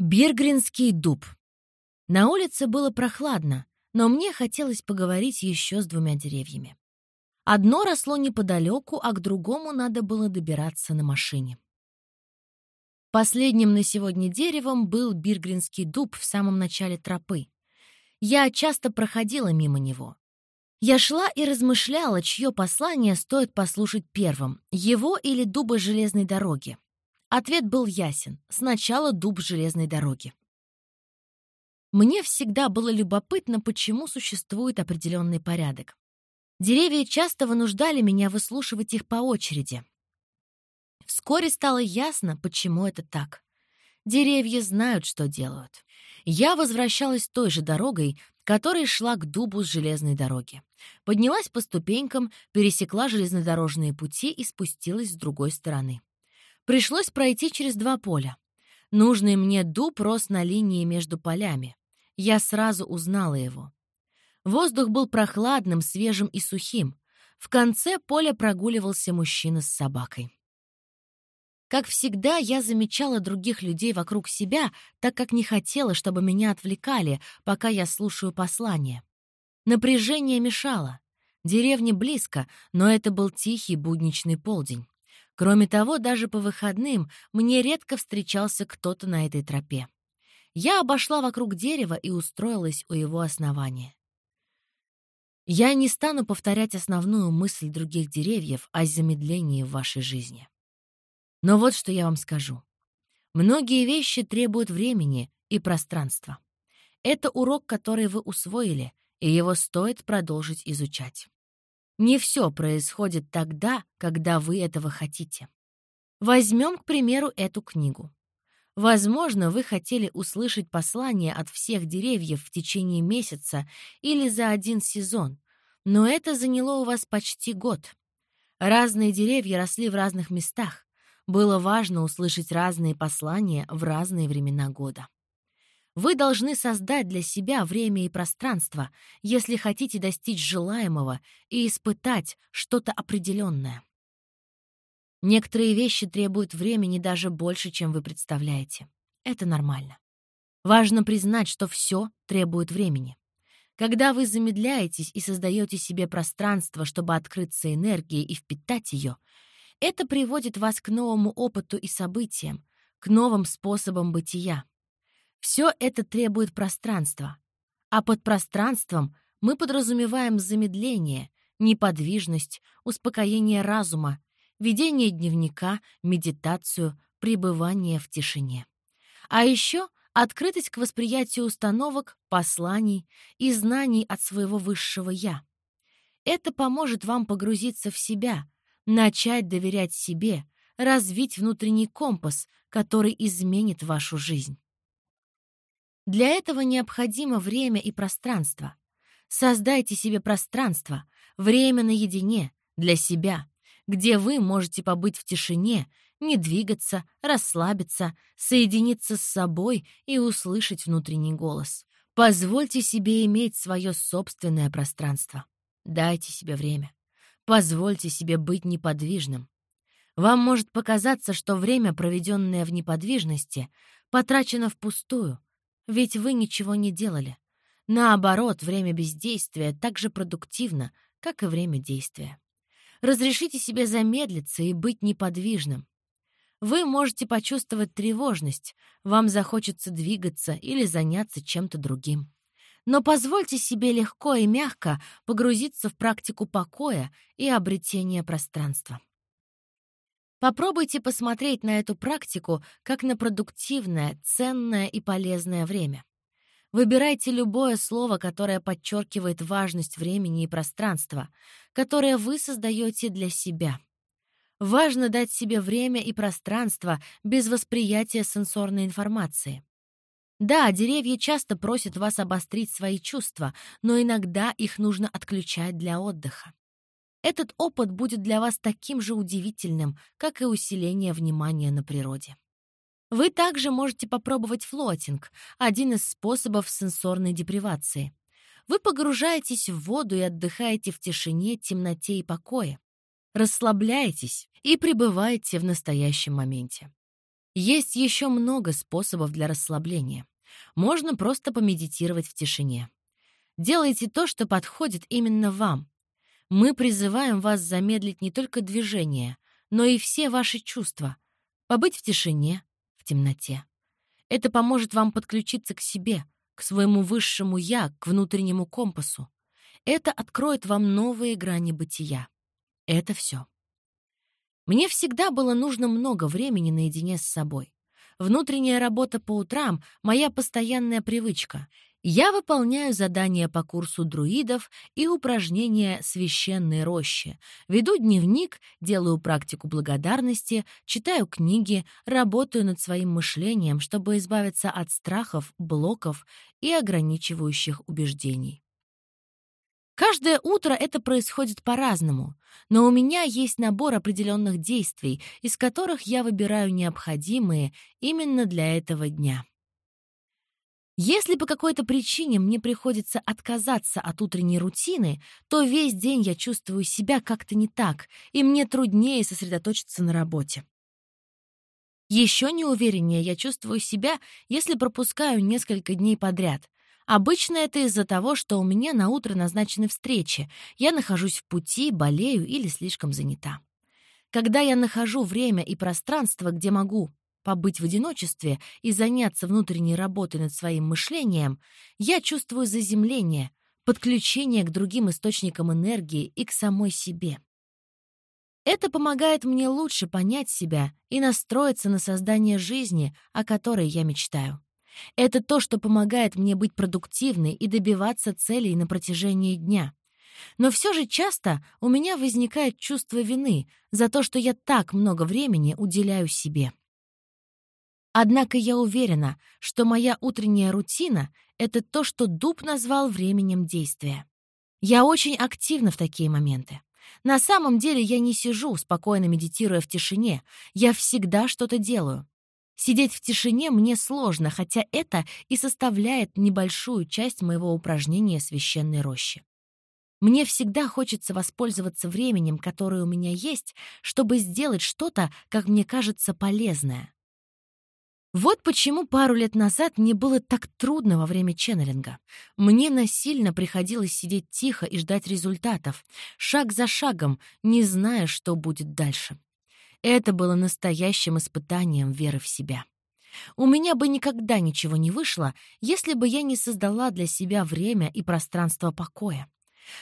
Биргринский дуб. На улице было прохладно, но мне хотелось поговорить еще с двумя деревьями. Одно росло неподалеку, а к другому надо было добираться на машине. Последним на сегодня деревом был биргринский дуб в самом начале тропы. Я часто проходила мимо него. Я шла и размышляла, чье послание стоит послушать первым, его или дуба железной дороги. Ответ был ясен. Сначала дуб железной дороги. Мне всегда было любопытно, почему существует определенный порядок. Деревья часто вынуждали меня выслушивать их по очереди. Вскоре стало ясно, почему это так. Деревья знают, что делают. Я возвращалась той же дорогой, которой шла к дубу с железной дороги. Поднялась по ступенькам, пересекла железнодорожные пути и спустилась с другой стороны. Пришлось пройти через два поля. Нужный мне дуб рос на линии между полями. Я сразу узнала его. Воздух был прохладным, свежим и сухим. В конце поля прогуливался мужчина с собакой. Как всегда, я замечала других людей вокруг себя, так как не хотела, чтобы меня отвлекали, пока я слушаю послание. Напряжение мешало. Деревня близко, но это был тихий будничный полдень. Кроме того, даже по выходным мне редко встречался кто-то на этой тропе. Я обошла вокруг дерева и устроилась у его основания. Я не стану повторять основную мысль других деревьев о замедлении в вашей жизни. Но вот что я вам скажу. Многие вещи требуют времени и пространства. Это урок, который вы усвоили, и его стоит продолжить изучать. Не все происходит тогда, когда вы этого хотите. Возьмем, к примеру, эту книгу. Возможно, вы хотели услышать послание от всех деревьев в течение месяца или за один сезон, но это заняло у вас почти год. Разные деревья росли в разных местах. Было важно услышать разные послания в разные времена года. Вы должны создать для себя время и пространство, если хотите достичь желаемого и испытать что-то определенное. Некоторые вещи требуют времени даже больше, чем вы представляете. Это нормально. Важно признать, что все требует времени. Когда вы замедляетесь и создаете себе пространство, чтобы открыться энергии и впитать ее, это приводит вас к новому опыту и событиям, к новым способам бытия. Все это требует пространства. А под пространством мы подразумеваем замедление, неподвижность, успокоение разума, ведение дневника, медитацию, пребывание в тишине. А еще открытость к восприятию установок, посланий и знаний от своего высшего «я». Это поможет вам погрузиться в себя, начать доверять себе, развить внутренний компас, который изменит вашу жизнь. Для этого необходимо время и пространство. Создайте себе пространство, время наедине, для себя, где вы можете побыть в тишине, не двигаться, расслабиться, соединиться с собой и услышать внутренний голос. Позвольте себе иметь свое собственное пространство. Дайте себе время. Позвольте себе быть неподвижным. Вам может показаться, что время, проведенное в неподвижности, потрачено впустую, ведь вы ничего не делали. Наоборот, время бездействия так же продуктивно, как и время действия. Разрешите себе замедлиться и быть неподвижным. Вы можете почувствовать тревожность, вам захочется двигаться или заняться чем-то другим. Но позвольте себе легко и мягко погрузиться в практику покоя и обретения пространства. Попробуйте посмотреть на эту практику как на продуктивное, ценное и полезное время. Выбирайте любое слово, которое подчеркивает важность времени и пространства, которое вы создаете для себя. Важно дать себе время и пространство без восприятия сенсорной информации. Да, деревья часто просят вас обострить свои чувства, но иногда их нужно отключать для отдыха. Этот опыт будет для вас таким же удивительным, как и усиление внимания на природе. Вы также можете попробовать флотинг, один из способов сенсорной депривации. Вы погружаетесь в воду и отдыхаете в тишине, темноте и покое. Расслабляетесь и пребываете в настоящем моменте. Есть еще много способов для расслабления. Можно просто помедитировать в тишине. Делайте то, что подходит именно вам. Мы призываем вас замедлить не только движение, но и все ваши чувства. Побыть в тишине, в темноте. Это поможет вам подключиться к себе, к своему высшему «я», к внутреннему компасу. Это откроет вам новые грани бытия. Это все. Мне всегда было нужно много времени наедине с собой. Внутренняя работа по утрам — моя постоянная привычка. Я выполняю задания по курсу друидов и упражнения священной рощи. Веду дневник, делаю практику благодарности, читаю книги, работаю над своим мышлением, чтобы избавиться от страхов, блоков и ограничивающих убеждений. Каждое утро это происходит по-разному, но у меня есть набор определенных действий, из которых я выбираю необходимые именно для этого дня. Если по какой-то причине мне приходится отказаться от утренней рутины, то весь день я чувствую себя как-то не так, и мне труднее сосредоточиться на работе. Еще неувереннее я чувствую себя, если пропускаю несколько дней подряд, Обычно это из-за того, что у меня на утро назначены встречи, я нахожусь в пути, болею или слишком занята. Когда я нахожу время и пространство, где могу побыть в одиночестве и заняться внутренней работой над своим мышлением, я чувствую заземление, подключение к другим источникам энергии и к самой себе. Это помогает мне лучше понять себя и настроиться на создание жизни, о которой я мечтаю. Это то, что помогает мне быть продуктивной и добиваться целей на протяжении дня. Но все же часто у меня возникает чувство вины за то, что я так много времени уделяю себе. Однако я уверена, что моя утренняя рутина — это то, что Дуб назвал временем действия. Я очень активна в такие моменты. На самом деле я не сижу, спокойно медитируя в тишине. Я всегда что-то делаю. Сидеть в тишине мне сложно, хотя это и составляет небольшую часть моего упражнения священной рощи. Мне всегда хочется воспользоваться временем, которое у меня есть, чтобы сделать что-то, как мне кажется, полезное. Вот почему пару лет назад мне было так трудно во время ченнелинга. Мне насильно приходилось сидеть тихо и ждать результатов, шаг за шагом, не зная, что будет дальше. Это было настоящим испытанием веры в себя. У меня бы никогда ничего не вышло, если бы я не создала для себя время и пространство покоя.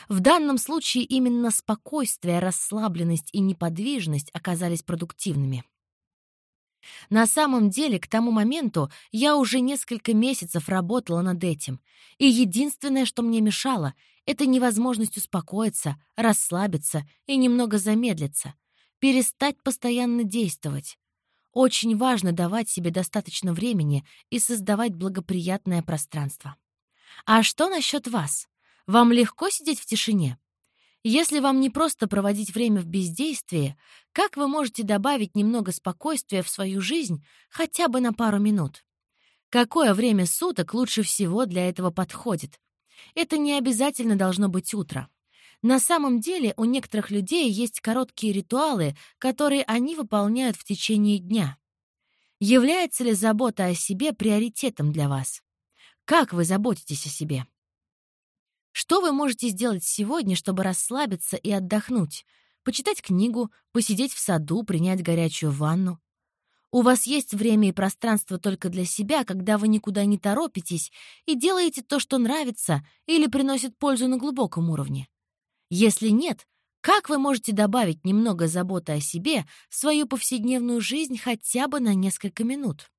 В данном случае именно спокойствие, расслабленность и неподвижность оказались продуктивными. На самом деле, к тому моменту я уже несколько месяцев работала над этим, и единственное, что мне мешало, это невозможность успокоиться, расслабиться и немного замедлиться, перестать постоянно действовать. Очень важно давать себе достаточно времени и создавать благоприятное пространство. А что насчет вас? Вам легко сидеть в тишине? Если вам не просто проводить время в бездействии, как вы можете добавить немного спокойствия в свою жизнь хотя бы на пару минут? Какое время суток лучше всего для этого подходит? Это не обязательно должно быть утро. На самом деле у некоторых людей есть короткие ритуалы, которые они выполняют в течение дня. Является ли забота о себе приоритетом для вас? Как вы заботитесь о себе? Что вы можете сделать сегодня, чтобы расслабиться и отдохнуть? Почитать книгу, посидеть в саду, принять горячую ванну? У вас есть время и пространство только для себя, когда вы никуда не торопитесь и делаете то, что нравится или приносит пользу на глубоком уровне. Если нет, как вы можете добавить немного заботы о себе в свою повседневную жизнь хотя бы на несколько минут?